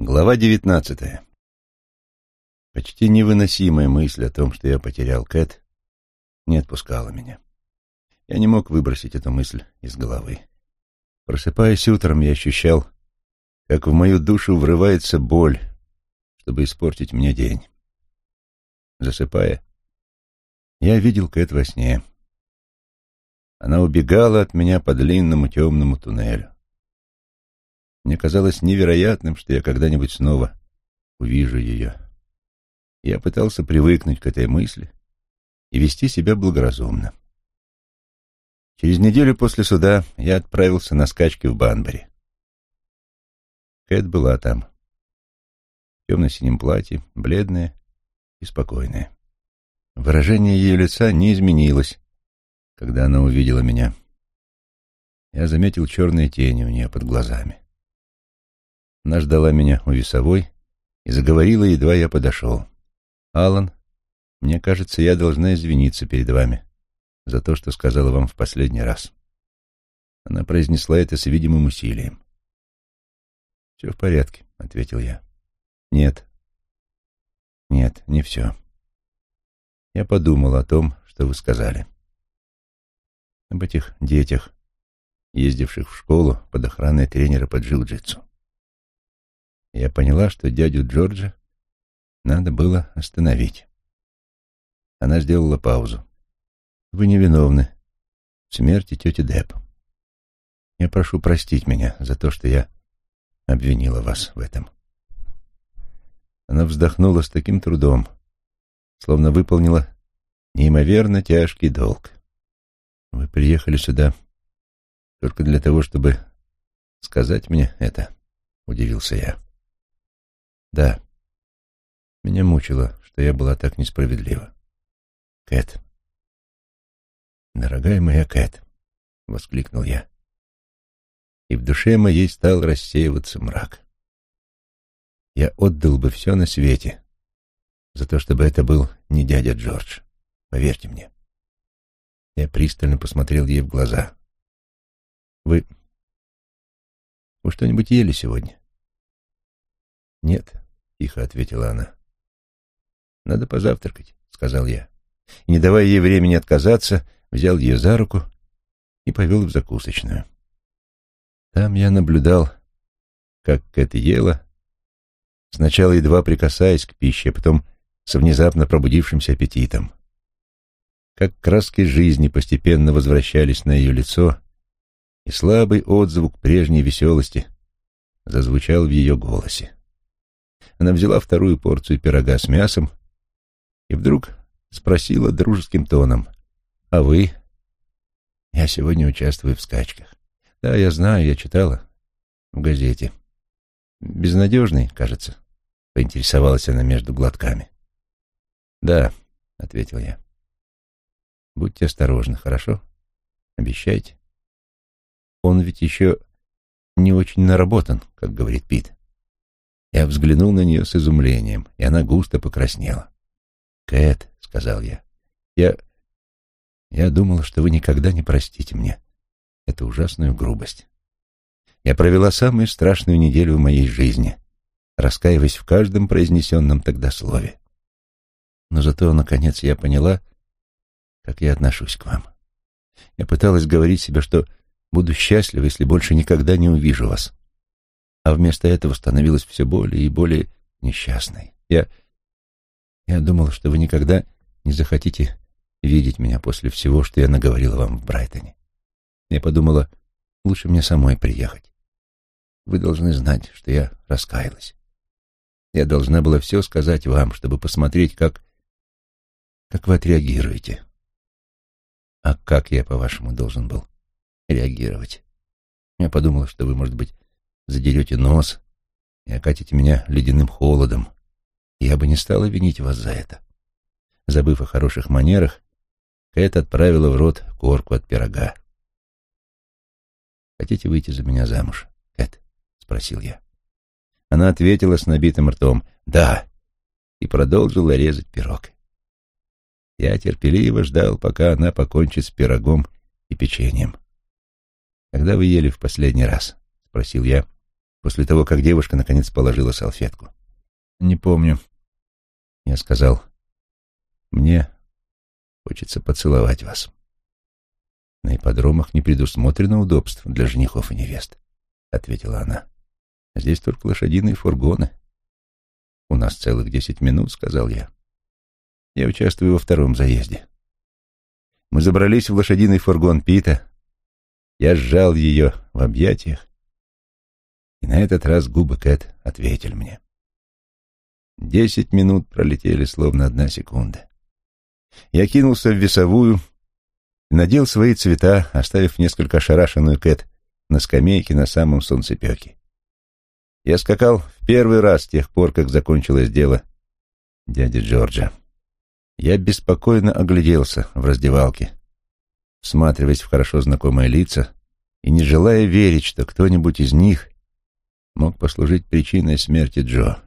Глава девятнадцатая. Почти невыносимая мысль о том, что я потерял Кэт, не отпускала меня. Я не мог выбросить эту мысль из головы. Просыпаясь утром, я ощущал, как в мою душу врывается боль, чтобы испортить мне день. Засыпая, я видел Кэт во сне. Она убегала от меня по длинному темному туннелю. Мне казалось невероятным, что я когда-нибудь снова увижу ее. Я пытался привыкнуть к этой мысли и вести себя благоразумно. Через неделю после суда я отправился на скачки в Банбери. Кэт была там. В темно-синем платье, бледная и спокойная. Выражение ее лица не изменилось, когда она увидела меня. Я заметил черные тени у нее под глазами. Она ждала меня у весовой и заговорила, едва я подошел. «Алан, мне кажется, я должна извиниться перед вами за то, что сказала вам в последний раз». Она произнесла это с видимым усилием. «Все в порядке», — ответил я. «Нет. Нет, не все. Я подумал о том, что вы сказали. Об этих детях, ездивших в школу под охраной тренера по джиу-джитсу я поняла, что дядю Джорджа надо было остановить. Она сделала паузу. «Вы невиновны в смерти тети Депп. Я прошу простить меня за то, что я обвинила вас в этом». Она вздохнула с таким трудом, словно выполнила неимоверно тяжкий долг. «Вы приехали сюда только для того, чтобы сказать мне это?» — удивился я. Да. Меня мучило, что я была так несправедлива. Кэт. Дорогая моя Кэт, — воскликнул я. И в душе моей стал рассеиваться мрак. Я отдал бы все на свете за то, чтобы это был не дядя Джордж. Поверьте мне. Я пристально посмотрел ей в глаза. Вы... Вы что-нибудь ели сегодня? Нет, — тихо ответила она. «Надо позавтракать», — сказал я. И, не давая ей времени отказаться, взял ее за руку и повел в закусочную. Там я наблюдал, как Кэт ела, сначала едва прикасаясь к пище, а потом с внезапно пробудившимся аппетитом. Как краски жизни постепенно возвращались на ее лицо, и слабый отзвук прежней веселости зазвучал в ее голосе. Она взяла вторую порцию пирога с мясом и вдруг спросила дружеским тоном. «А вы?» «Я сегодня участвую в скачках». «Да, я знаю, я читала в газете». «Безнадежный, кажется», — поинтересовалась она между глотками. «Да», — ответил я. «Будьте осторожны, хорошо? Обещайте». «Он ведь еще не очень наработан, как говорит Пит». Я взглянул на нее с изумлением, и она густо покраснела. «Кэт», — сказал я, — «я... я думал, что вы никогда не простите мне эту ужасную грубость. Я провела самую страшную неделю в моей жизни, раскаиваясь в каждом произнесенном тогда слове. Но зато, наконец, я поняла, как я отношусь к вам. Я пыталась говорить себе, что буду счастлива, если больше никогда не увижу вас а вместо этого становилась все более и более несчастной. Я... я думал, что вы никогда не захотите видеть меня после всего, что я наговорила вам в Брайтоне. Я подумала, лучше мне самой приехать. Вы должны знать, что я раскаялась. Я должна была все сказать вам, чтобы посмотреть, как... как вы отреагируете. А как я, по-вашему, должен был реагировать? Я подумала, что вы, может быть, задерете нос и окатите меня ледяным холодом. Я бы не стала винить вас за это. Забыв о хороших манерах, Кэт отправила в рот корку от пирога. «Хотите выйти за меня замуж, Кэт?» — спросил я. Она ответила с набитым ртом «Да» и продолжила резать пирог. Я терпеливо ждал, пока она покончит с пирогом и печеньем. «Когда вы ели в последний раз?» — спросил я, после того, как девушка наконец положила салфетку. «Не помню». Я сказал, «Мне хочется поцеловать вас». На ипподромах не предусмотрено удобств для женихов и невест, — ответила она. Здесь только лошадиные фургоны. У нас целых десять минут, — сказал я. Я участвую во втором заезде. Мы забрались в лошадиный фургон Пита. Я сжал ее в объятиях, и на этот раз губы Кэт ответили мне. Десять минут пролетели, словно одна секунда. Я кинулся в весовую, надел свои цвета, оставив несколько ошарашенную Кэт на скамейке на самом солнцепеке. Я скакал в первый раз с тех пор, как закончилось дело дяди Джорджа. Я беспокойно огляделся в раздевалке, всматриваясь в хорошо знакомые лица и не желая верить, что кто-нибудь из них мог послужить причиной смерти Джо.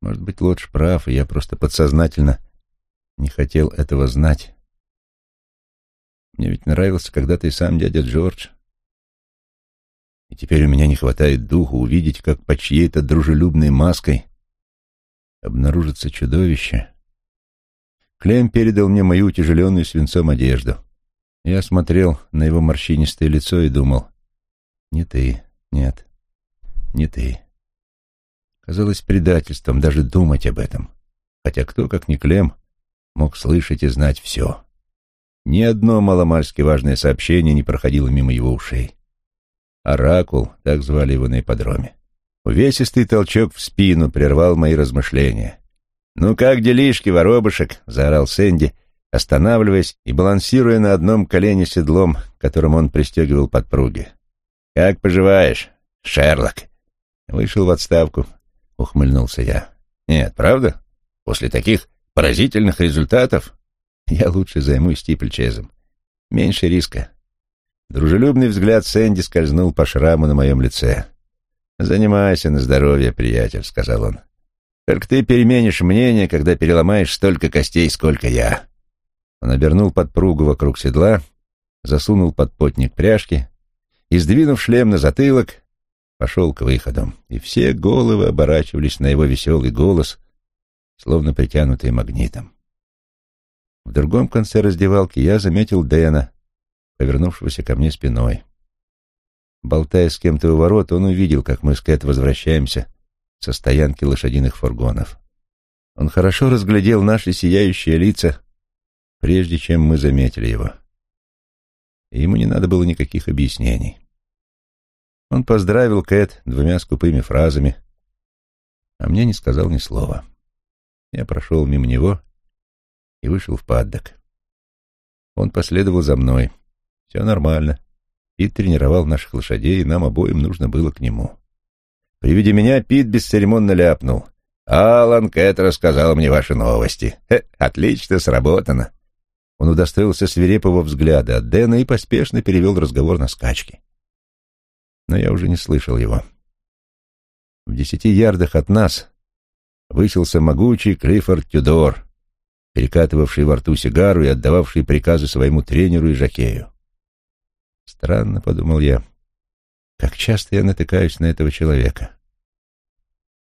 Может быть, Лодж прав, и я просто подсознательно не хотел этого знать. Мне ведь нравился когда-то и сам дядя Джордж. И теперь у меня не хватает духу увидеть, как под чьей-то дружелюбной маской обнаружится чудовище. Клем передал мне мою утяжеленную свинцом одежду. Я смотрел на его морщинистое лицо и думал, «Не ты, нет, не ты». Казалось предательством даже думать об этом, хотя кто, как ни Клем, мог слышать и знать все. Ни одно маломальски важное сообщение не проходило мимо его ушей. «Оракул», — так звали его на ипподроме. Увесистый толчок в спину прервал мои размышления. «Ну как делишки, воробушек?» — заорал Сэнди, останавливаясь и балансируя на одном колене седлом, которым он пристегивал подпруги. «Как поживаешь, Шерлок?» «Вышел в отставку», — ухмыльнулся я. «Нет, правда? После таких поразительных результатов я лучше займусь стипльчезом. Меньше риска. Дружелюбный взгляд Сэнди скользнул по шраму на моем лице. «Занимайся на здоровье, приятель», — сказал он. «Только ты переменишь мнение, когда переломаешь столько костей, сколько я». Он обернул подпругу вокруг седла, засунул под потник пряжки и, сдвинув шлем на затылок, пошел к выходу. И все головы оборачивались на его веселый голос, словно притянутые магнитом. В другом конце раздевалки я заметил Дэна, повернувшегося ко мне спиной. Болтая с кем-то у ворот, он увидел, как мы с Кэт возвращаемся со стоянки лошадиных фургонов. Он хорошо разглядел наши сияющие лица, прежде чем мы заметили его. И ему не надо было никаких объяснений. Он поздравил Кэт двумя скупыми фразами, а мне не сказал ни слова. Я прошел мимо него и вышел в паддок. Он последовал за мной. Все нормально. Пит тренировал наших лошадей, и нам обоим нужно было к нему. При виде меня Пит бесцеремонно ляпнул. «Алан Кэт рассказал мне ваши новости. Хе, отлично сработано». Он удостоился свирепого взгляда от Дэна и поспешно перевел разговор на скачки. Но я уже не слышал его. В десяти ярдах от нас высился могучий Клиффорд Тюдор, перекатывавший во рту сигару и отдававший приказы своему тренеру и жокею. Странно, — подумал я, — как часто я натыкаюсь на этого человека.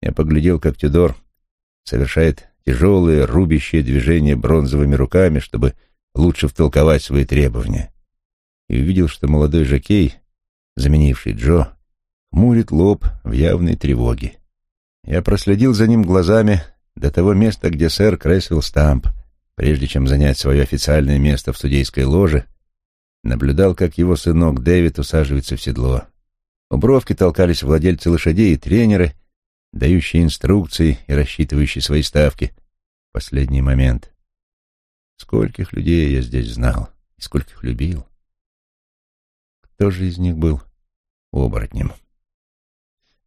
Я поглядел, как Тюдор совершает тяжелые рубящие движения бронзовыми руками, чтобы лучше втолковать свои требования, и увидел, что молодой жокей, заменивший Джо, хмурит лоб в явной тревоге. Я проследил за ним глазами до того места, где сэр Кресвилл Стамп — прежде чем занять свое официальное место в судейской ложе, наблюдал, как его сынок Дэвид усаживается в седло. У бровки толкались владельцы лошадей и тренеры, дающие инструкции и рассчитывающие свои ставки последний момент. Скольких людей я здесь знал и скольких любил. Кто же из них был оборотнем?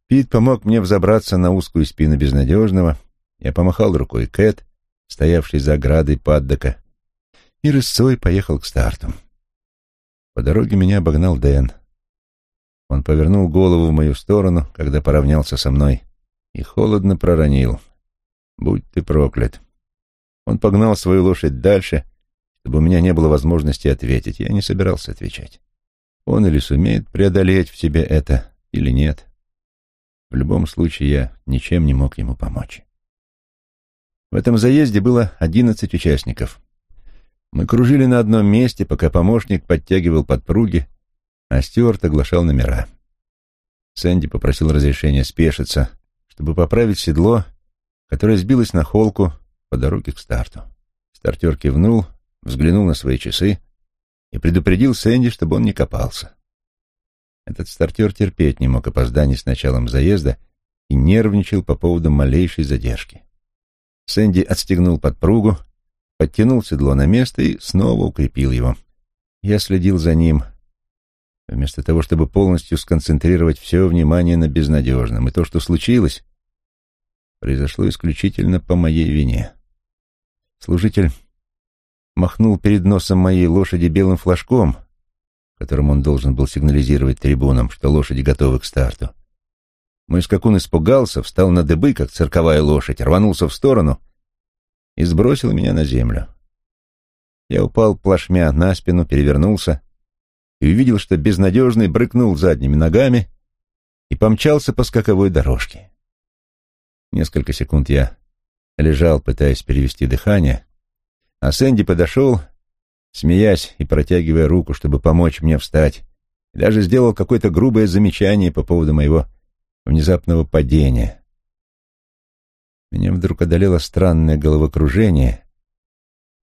Пит помог мне взобраться на узкую спину безнадежного. Я помахал рукой Кэт, стоявший за оградой паддока, и рысцой поехал к старту. По дороге меня обогнал Дэн. Он повернул голову в мою сторону, когда поравнялся со мной, и холодно проронил. «Будь ты проклят!» Он погнал свою лошадь дальше, чтобы у меня не было возможности ответить. Я не собирался отвечать. Он или сумеет преодолеть в себе это, или нет. В любом случае я ничем не мог ему помочь. В этом заезде было одиннадцать участников. Мы кружили на одном месте, пока помощник подтягивал подпруги, а Стюарт оглашал номера. Сэнди попросил разрешения спешиться, чтобы поправить седло, которое сбилось на холку по дороге к старту. Стартер кивнул, взглянул на свои часы и предупредил Сэнди, чтобы он не копался. Этот стартер терпеть не мог опозданий с началом заезда и нервничал по поводу малейшей задержки. Сэнди отстегнул подпругу, подтянул седло на место и снова укрепил его. Я следил за ним, вместо того, чтобы полностью сконцентрировать все внимание на безнадежном. И то, что случилось, произошло исключительно по моей вине. Служитель махнул перед носом моей лошади белым флажком, которым он должен был сигнализировать трибунам, что лошади готовы к старту. Мой скакун испугался, встал на дыбы, как цирковая лошадь, рванулся в сторону и сбросил меня на землю. Я упал плашмя на спину, перевернулся и увидел, что безнадежный брыкнул задними ногами и помчался по скаковой дорожке. Несколько секунд я лежал, пытаясь перевести дыхание, а Сэнди подошел смеясь и протягивая руку, чтобы помочь мне встать, и даже сделал какое-то грубое замечание по поводу моего внезапного падения. Меня вдруг одолело странное головокружение,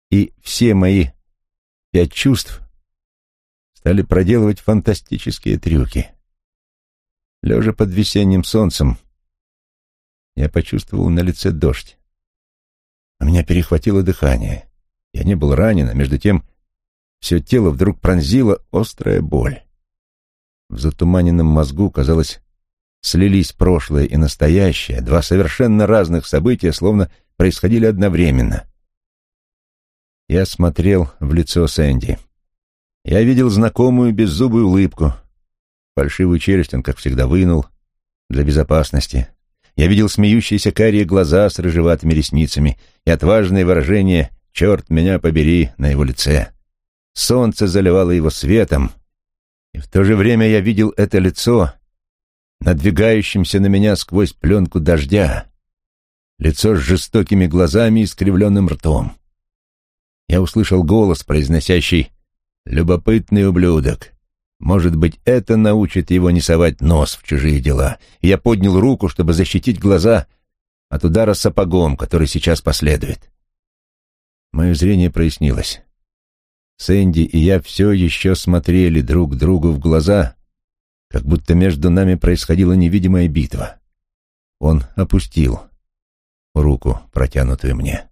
и все мои пять чувств стали проделывать фантастические трюки. Лежа под весенним солнцем, я почувствовал на лице дождь. У меня перехватило дыхание. Я не был ранен, а между тем все тело вдруг пронзила острая боль. В затуманенном мозгу, казалось, слились прошлое и настоящее, два совершенно разных события, словно происходили одновременно. Я смотрел в лицо Сэнди. Я видел знакомую беззубую улыбку. Фальшивую челюсть он, как всегда, вынул для безопасности. Я видел смеющиеся карие глаза с рыжеватыми ресницами и отважное выражение «Черт меня побери» на его лице. Солнце заливало его светом, и в то же время я видел это лицо, надвигающимся на меня сквозь пленку дождя, лицо с жестокими глазами и искривленным ртом. Я услышал голос, произносящий «Любопытный ублюдок». Может быть, это научит его не совать нос в чужие дела. Я поднял руку, чтобы защитить глаза от удара сапогом, который сейчас последует. Мое зрение прояснилось. Сэнди и я все еще смотрели друг другу в глаза, как будто между нами происходила невидимая битва. Он опустил руку, протянутую мне,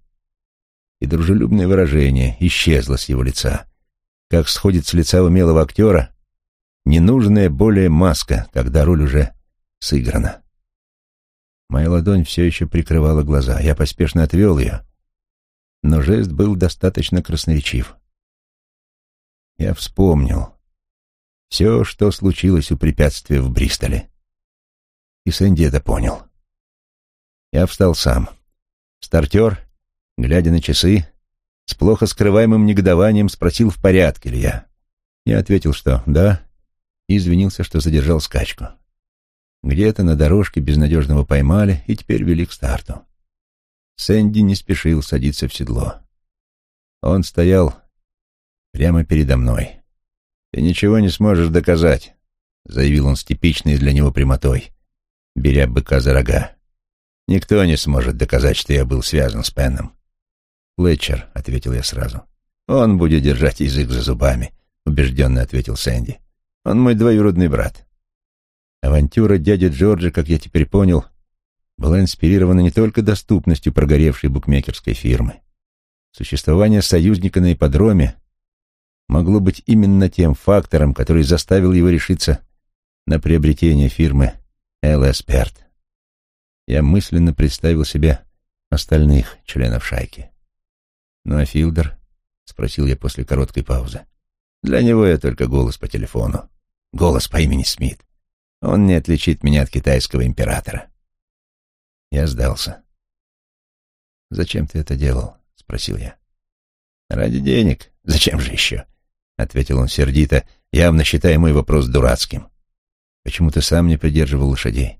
и дружелюбное выражение исчезло с его лица, как сходит с лица умелого актера ненужная более маска, когда роль уже сыграна. Моя ладонь все еще прикрывала глаза. Я поспешно отвел ее, но жест был достаточно красноречив. Я вспомнил все, что случилось у препятствия в Бристоле. И Сэнди это понял. Я встал сам. Стартер, глядя на часы, с плохо скрываемым негодованием спросил, в порядке ли я. Я ответил, что да, и извинился, что задержал скачку. Где-то на дорожке безнадежного поймали и теперь вели к старту. Сэнди не спешил садиться в седло. Он стоял прямо передо мной. «Ты ничего не сможешь доказать», — заявил он с типичной для него прямотой, беря быка за рога. «Никто не сможет доказать, что я был связан с Пенном». «Флетчер», — ответил я сразу. «Он будет держать язык за зубами», — убежденно ответил Сэнди. «Он мой двоюродный брат». Авантюра дяди Джорджа, как я теперь понял, была инспирирована не только доступностью прогоревшей букмекерской фирмы. Существование союзника на ипподроме могло быть именно тем фактором, который заставил его решиться на приобретение фирмы «ЛС Перт». Я мысленно представил себе остальных членов шайки. «Ну а Филдер?» — спросил я после короткой паузы. «Для него я только голос по телефону. Голос по имени Смит. Он не отличит меня от китайского императора». Я сдался. «Зачем ты это делал?» — спросил я. «Ради денег. Зачем же еще?» — ответил он сердито, явно считая мой вопрос дурацким. Почему ты сам не придерживал лошадей?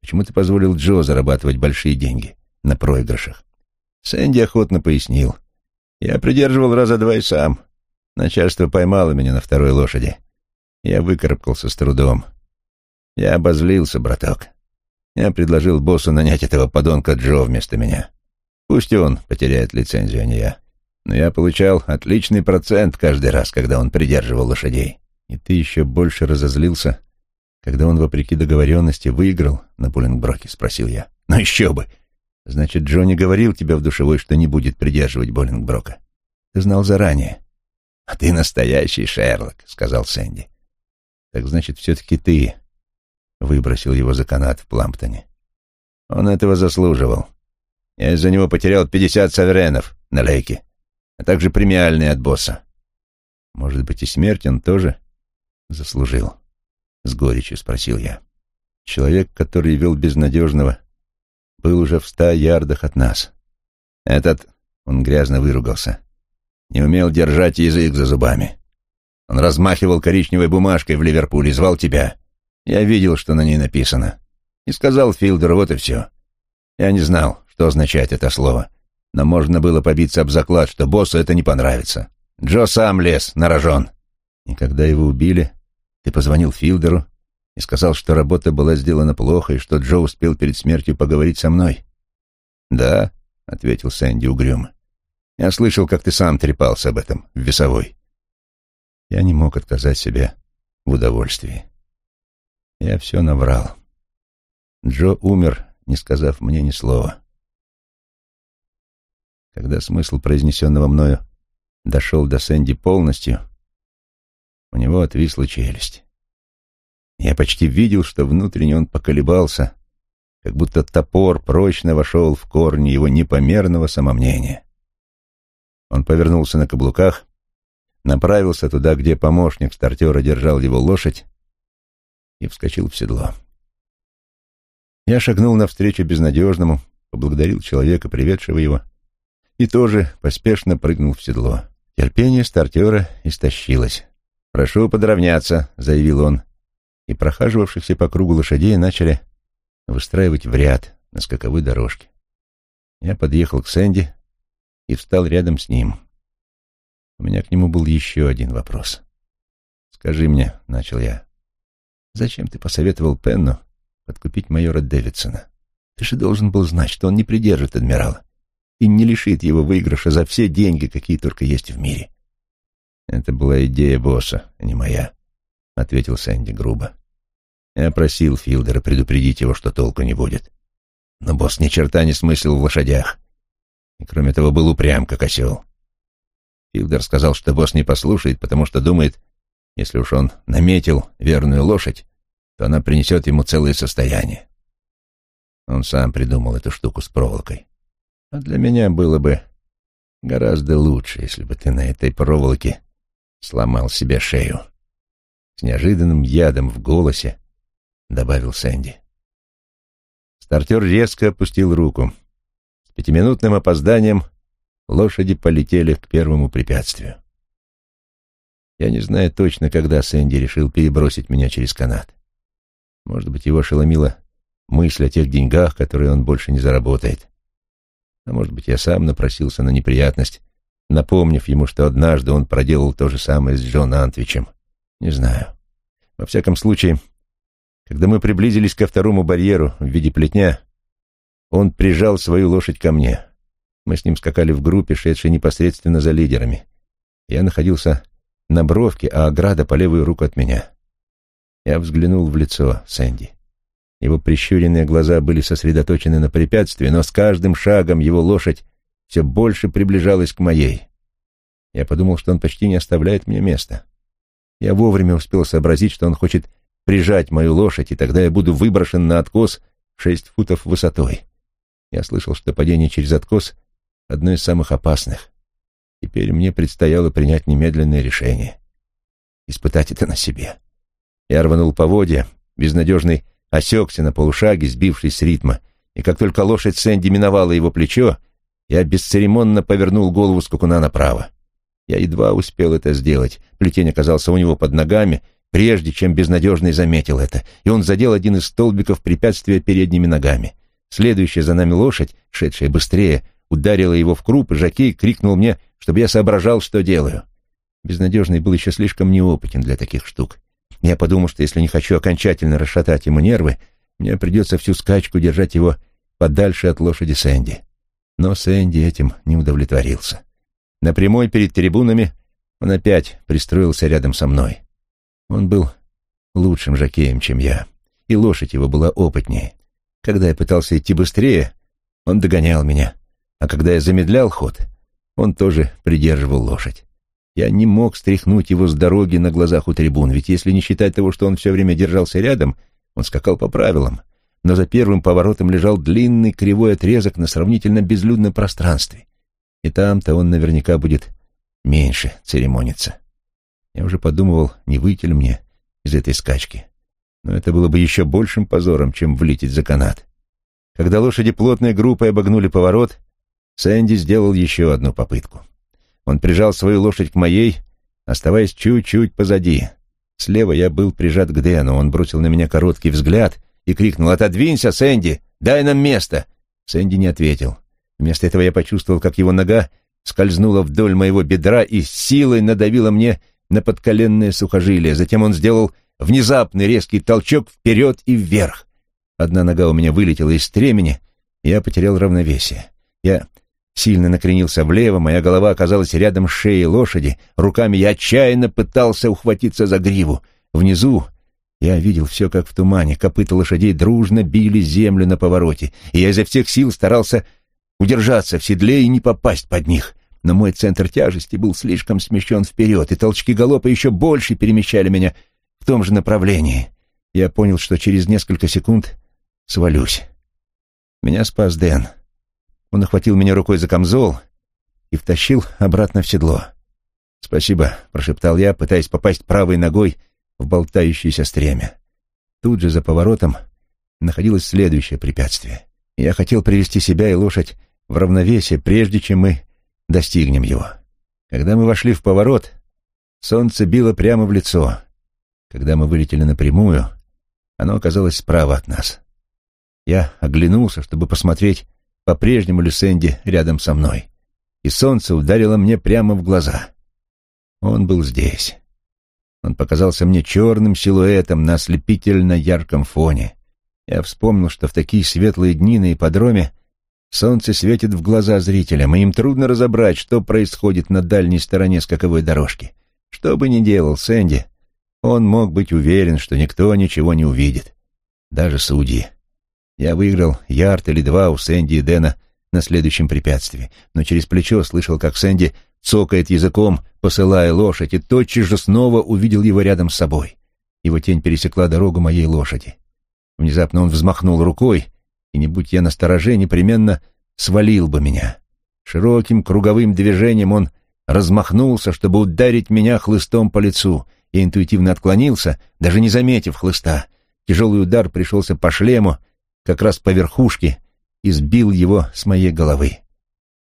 Почему ты позволил Джо зарабатывать большие деньги на проигрышах? Сэнди охотно пояснил. Я придерживал раза два и сам. Начальство поймало меня на второй лошади. Я выкарабкался с трудом. Я обозлился, браток. Я предложил боссу нанять этого подонка Джо вместо меня. Пусть он потеряет лицензию, а не я. Но я получал отличный процент каждый раз, когда он придерживал лошадей. И ты еще больше разозлился, когда он, вопреки договоренности, выиграл на Боллингброке, спросил я. Ну еще бы! Значит, Джонни говорил тебе в душевой, что не будет придерживать Боллингброка. Ты знал заранее. А ты настоящий Шерлок, сказал Сэнди. Так значит, все-таки ты выбросил его за канат в Пламптоне. Он этого заслуживал. Я из-за него потерял пятьдесят саверенов на лейке, а также премиальные от босса. Может быть, и смерть он тоже заслужил? С горечью спросил я. Человек, который вел безнадежного, был уже в ста ярдах от нас. Этот, он грязно выругался, не умел держать язык за зубами. Он размахивал коричневой бумажкой в Ливерпуле, звал тебя. Я видел, что на ней написано. И сказал Филдеру, вот и все. Я не знал, что означает это слово. Но можно было побиться об заклад, что боссу это не понравится. Джо сам лез на рожон. И когда его убили, ты позвонил Филдеру и сказал, что работа была сделана плохо и что Джо успел перед смертью поговорить со мной. «Да», — ответил Сэнди угрюмо. «Я слышал, как ты сам трепался об этом в весовой». Я не мог отказать себе в удовольствии. Я все наврал. Джо умер, не сказав мне ни слова. Когда смысл произнесенного мною дошел до Сэнди полностью, у него отвисла челюсть. Я почти видел, что внутренне он поколебался, как будто топор прочно вошел в корни его непомерного самомнения. Он повернулся на каблуках, направился туда, где помощник стартера держал его лошадь, и вскочил в седло. Я шагнул навстречу безнадежному, поблагодарил человека, приведшего его, и тоже поспешно прыгнул в седло. Терпение стартера истощилось. «Прошу подравняться», — заявил он, и прохаживавшихся по кругу лошадей начали выстраивать в ряд на скаковой дорожке. Я подъехал к Сэнди и встал рядом с ним. У меня к нему был еще один вопрос. «Скажи мне», — начал я, — «зачем ты посоветовал Пенну подкупить майора Дэвидсона? Ты же должен был знать, что он не придержит адмирала и не лишит его выигрыша за все деньги, какие только есть в мире. Это была идея босса, а не моя, — ответил Сэнди грубо. Я просил Филдера предупредить его, что толку не будет. Но босс ни черта не смыслил в лошадях. И кроме того, был упрям, как осел. Филдер сказал, что босс не послушает, потому что думает, если уж он наметил верную лошадь, то она принесет ему целое состояние. Он сам придумал эту штуку с проволокой. А для меня было бы гораздо лучше, если бы ты на этой проволоке сломал себе шею. С неожиданным ядом в голосе добавил Сэнди. Стартер резко опустил руку. С пятиминутным опозданием лошади полетели к первому препятствию. Я не знаю точно, когда Сэнди решил перебросить меня через канат. Может быть, его ошеломила мысль о тех деньгах, которые он больше не заработает. А может быть, я сам напросился на неприятность, напомнив ему, что однажды он проделал то же самое с Джон Антвичем. Не знаю. Во всяком случае, когда мы приблизились ко второму барьеру в виде плетня, он прижал свою лошадь ко мне. Мы с ним скакали в группе, шедшей непосредственно за лидерами. Я находился на бровке, а ограда по левую руку от меня. Я взглянул в лицо Сэнди. Его прищуренные глаза были сосредоточены на препятствии, но с каждым шагом его лошадь все больше приближалась к моей. Я подумал, что он почти не оставляет мне места. Я вовремя успел сообразить, что он хочет прижать мою лошадь, и тогда я буду выброшен на откос шесть футов высотой. Я слышал, что падение через откос — одно из самых опасных. Теперь мне предстояло принять немедленное решение. Испытать это на себе. Я рванул поводья, безнадежный осекся на полушаге, сбившись с ритма, и как только лошадь Сэнди миновала его плечо, я бесцеремонно повернул голову скакуна направо. Я едва успел это сделать. Плетень оказался у него под ногами, прежде чем безнадежный заметил это, и он задел один из столбиков препятствия передними ногами. Следующая за нами лошадь, шедшая быстрее, ударила его в круп, и Жакей крикнул мне, чтобы я соображал, что делаю. Безнадежный был еще слишком неопытен для таких штук. Я подумал, что если не хочу окончательно расшатать ему нервы, мне придется всю скачку держать его подальше от лошади Сэнди. Но Сэнди этим не удовлетворился. На прямой перед трибунами он опять пристроился рядом со мной. Он был лучшим жокеем, чем я, и лошадь его была опытнее. Когда я пытался идти быстрее, он догонял меня, а когда я замедлял ход, он тоже придерживал лошадь. Я не мог стряхнуть его с дороги на глазах у трибун, ведь если не считать того, что он все время держался рядом, он скакал по правилам, но за первым поворотом лежал длинный кривой отрезок на сравнительно безлюдном пространстве, и там-то он наверняка будет меньше церемониться. Я уже подумывал, не выйти ли мне из этой скачки. Но это было бы еще большим позором, чем влететь за канат. Когда лошади плотной группой обогнули поворот, Сэнди сделал еще одну попытку. Он прижал свою лошадь к моей, оставаясь чуть-чуть позади. Слева я был прижат к Дэну, он бросил на меня короткий взгляд и крикнул «Отодвинься, Сэнди! Дай нам место!» Сэнди не ответил. Вместо этого я почувствовал, как его нога скользнула вдоль моего бедра и силой надавила мне на подколенное сухожилие. Затем он сделал внезапный резкий толчок вперед и вверх. Одна нога у меня вылетела из стремени, и я потерял равновесие. Я сильно накренился влево, моя голова оказалась рядом с шеей лошади, руками я отчаянно пытался ухватиться за гриву. Внизу я видел все как в тумане, копыта лошадей дружно били землю на повороте, и я изо всех сил старался удержаться в седле и не попасть под них. Но мой центр тяжести был слишком смещен вперед, и толчки галопа еще больше перемещали меня в том же направлении. Я понял, что через несколько секунд свалюсь. Меня спас Дэн. Он охватил меня рукой за камзол и втащил обратно в седло. «Спасибо», — прошептал я, пытаясь попасть правой ногой в болтающееся стремя. Тут же за поворотом находилось следующее препятствие. Я хотел привести себя и лошадь в равновесие, прежде чем мы достигнем его. Когда мы вошли в поворот, солнце било прямо в лицо. Когда мы вылетели напрямую, оно оказалось справа от нас. Я оглянулся, чтобы посмотреть, по-прежнему ли Сэнди рядом со мной, и солнце ударило мне прямо в глаза. Он был здесь. Он показался мне черным силуэтом на ослепительно ярком фоне. Я вспомнил, что в такие светлые дни на ипподроме солнце светит в глаза зрителям, и им трудно разобрать, что происходит на дальней стороне скаковой дорожки. Что бы ни делал Сэнди, он мог быть уверен, что никто ничего не увидит. Даже судьи. Я выиграл ярд или два у Сэнди и Дэна на следующем препятствии, но через плечо слышал, как Сэнди цокает языком, посылая лошадь, и тотчас же снова увидел его рядом с собой. Его тень пересекла дорогу моей лошади. Внезапно он взмахнул рукой, и, не будь я на стороже, непременно свалил бы меня. Широким круговым движением он размахнулся, чтобы ударить меня хлыстом по лицу. Я интуитивно отклонился, даже не заметив хлыста. Тяжелый удар пришелся по шлему, как раз по верхушке, и сбил его с моей головы.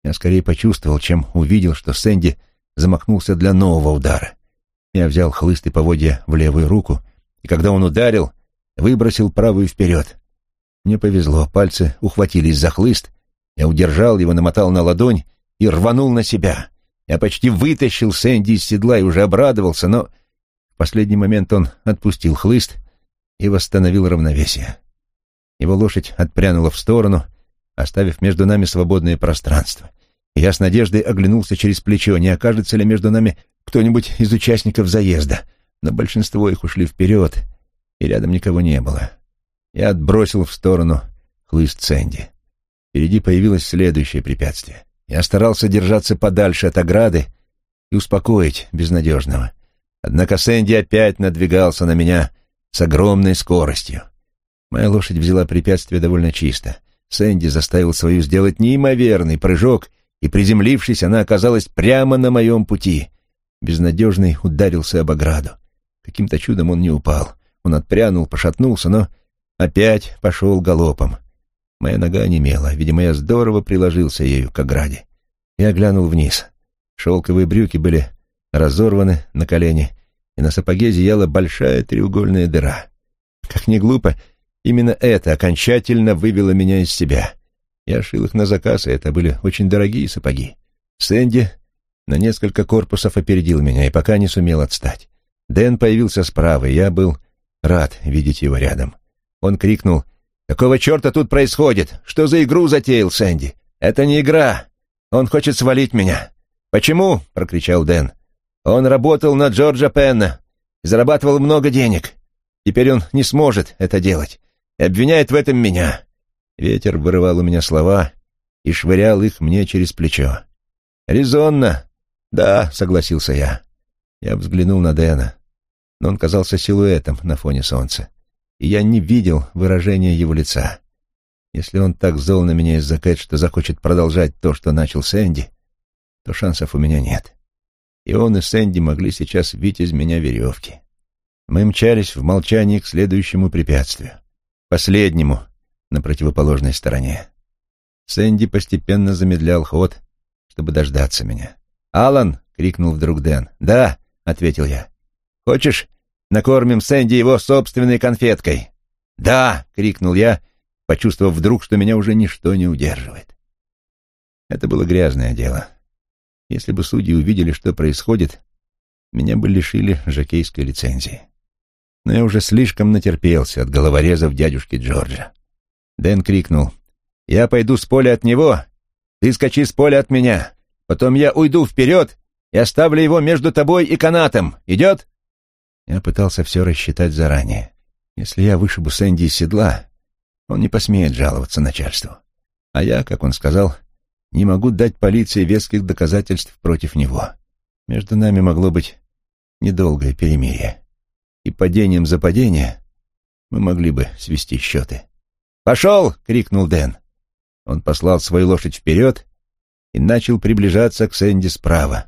Я скорее почувствовал, чем увидел, что Сэнди замахнулся для нового удара. Я взял хлыст и поводья в левую руку, и когда он ударил, выбросил правую вперед. Мне повезло, пальцы ухватились за хлыст, я удержал его, намотал на ладонь и рванул на себя. Я почти вытащил Сэнди из седла и уже обрадовался, но в последний момент он отпустил хлыст и восстановил равновесие. Его лошадь отпрянула в сторону, оставив между нами свободное пространство. Я с надеждой оглянулся через плечо, не окажется ли между нами кто-нибудь из участников заезда, но большинство их ушли вперед, и рядом никого не было. Я отбросил в сторону хлыст Сэнди. Впереди появилось следующее препятствие. Я старался держаться подальше от ограды и успокоить безнадежного. Однако Сэнди опять надвигался на меня с огромной скоростью. Моя лошадь взяла препятствие довольно чисто. Сэнди заставил свою сделать неимоверный прыжок, и, приземлившись, она оказалась прямо на моем пути. Безнадежный ударился об ограду. Каким-то чудом он не упал. Он отпрянул, пошатнулся, но опять пошел галопом. Моя нога немела, видимо, я здорово приложился ею к ограде. Я глянул вниз. Шелковые брюки были разорваны на колени, и на сапоге зияла большая треугольная дыра. Как ни глупо, именно это окончательно вывело меня из себя. Я шил их на заказ, и это были очень дорогие сапоги. Сэнди на несколько корпусов опередил меня и пока не сумел отстать. Дэн появился справа, и я был рад видеть его рядом. Он крикнул «Какого черта тут происходит? Что за игру затеял Сэнди? Это не игра. Он хочет свалить меня». «Почему?» — прокричал Дэн. «Он работал на Джорджа Пенна зарабатывал много денег. Теперь он не сможет это делать и обвиняет в этом меня». Ветер вырывал у меня слова и швырял их мне через плечо. «Резонно!» «Да», — согласился я. Я взглянул на Дэна, но он казался силуэтом на фоне солнца, и я не видел выражения его лица. Если он так зол на меня из-за Кэт, что захочет продолжать то, что начал Сэнди, то шансов у меня нет. И он и Сэнди могли сейчас вить из меня веревки. Мы мчались в молчании к следующему препятствию, последнему, на противоположной стороне. Сэнди постепенно замедлял ход, чтобы дождаться меня. «Алан!» — крикнул вдруг Дэн. «Да!» — ответил я. «Хочешь, накормим Сэнди его собственной конфеткой?» «Да!» — крикнул я, почувствовав вдруг, что меня уже ничто не удерживает. Это было грязное дело. Если бы судьи увидели, что происходит, меня бы лишили жокейской лицензии. Но я уже слишком натерпелся от головорезов дядюшки Джорджа. Дэн крикнул. «Я пойду с поля от него, ты скачи с поля от меня. Потом я уйду вперед и оставлю его между тобой и канатом. Идет?» Я пытался все рассчитать заранее. Если я вышибу Сэнди из седла, он не посмеет жаловаться начальству. А я, как он сказал, не могу дать полиции веских доказательств против него. Между нами могло быть недолгое перемирие. И падением за падение мы могли бы свести счеты. «Пошел!» — крикнул Дэн. Он послал свою лошадь вперед и начал приближаться к Сэнди справа.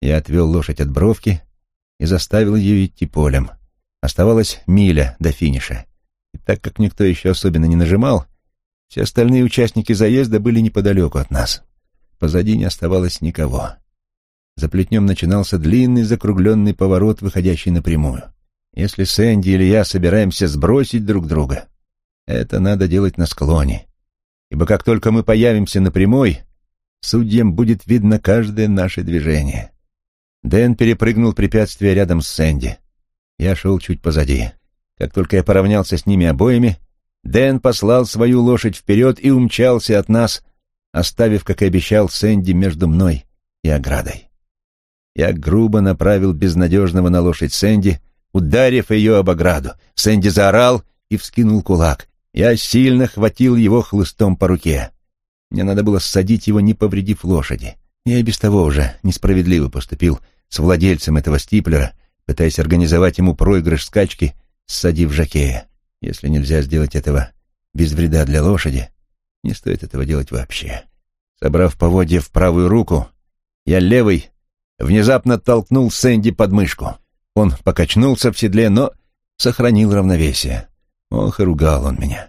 Я отвел лошадь от бровки и заставил ее идти полем. Оставалась миля до финиша. И так как никто еще особенно не нажимал, все остальные участники заезда были неподалеку от нас. Позади не оставалось никого. За плетнем начинался длинный закругленный поворот, выходящий напрямую. Если Сэнди или я собираемся сбросить друг друга, это надо делать на склоне. Ибо как только мы появимся на прямой, судьям будет видно каждое наше движение. Дэн перепрыгнул препятствие рядом с Сэнди. Я шел чуть позади. Как только я поравнялся с ними обоими, Дэн послал свою лошадь вперед и умчался от нас, оставив, как и обещал, Сэнди между мной и оградой. Я грубо направил безнадежного на лошадь Сэнди, ударив ее об ограду. Сэнди заорал и вскинул кулак. Я сильно хватил его хлыстом по руке. Мне надо было ссадить его, не повредив лошади. Я и без того уже несправедливо поступил с владельцем этого стиплера, пытаясь организовать ему проигрыш скачки, ссадив жакея. Если нельзя сделать этого без вреда для лошади, не стоит этого делать вообще. Собрав поводья в правую руку, я левой внезапно толкнул Сэнди под мышку. Он покачнулся в седле, но сохранил равновесие. Ох, и ругал он меня.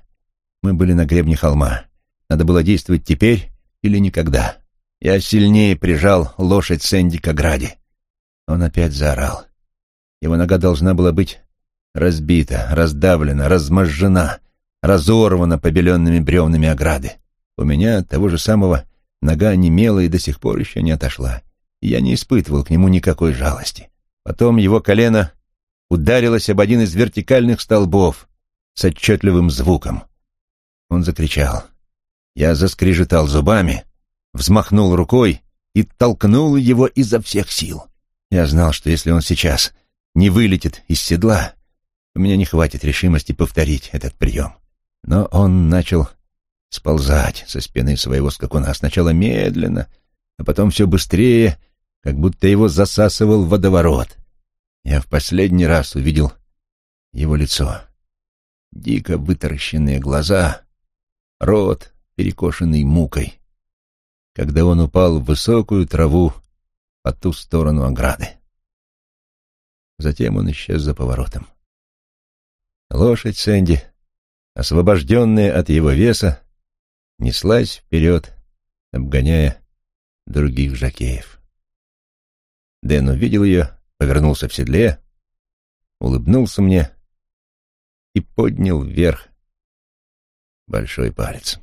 Мы были на гребне холма. Надо было действовать теперь или никогда. Я сильнее прижал лошадь Сэнди к ограде. Он опять заорал. Его нога должна была быть разбита, раздавлена, размозжена, разорвана побеленными бревнами ограды. У меня того же самого нога немела и до сих пор еще не отошла, я не испытывал к нему никакой жалости. Потом его колено ударилось об один из вертикальных столбов с отчетливым звуком. Он закричал. Я заскрежетал зубами, взмахнул рукой и толкнул его изо всех сил. Я знал, что если он сейчас не вылетит из седла, у меня не хватит решимости повторить этот прием. Но он начал сползать со спины своего скакуна, сначала медленно, а потом все быстрее, как будто его засасывал водоворот. Я в последний раз увидел его лицо. Дико вытаращенные глаза, рот, перекошенный мукой, когда он упал в высокую траву по ту сторону ограды. Затем он исчез за поворотом. Лошадь Сэнди, освобожденная от его веса, неслась вперед, обгоняя других жакеев. Дэн увидел ее, повернулся в седле, улыбнулся мне и поднял вверх большой палец.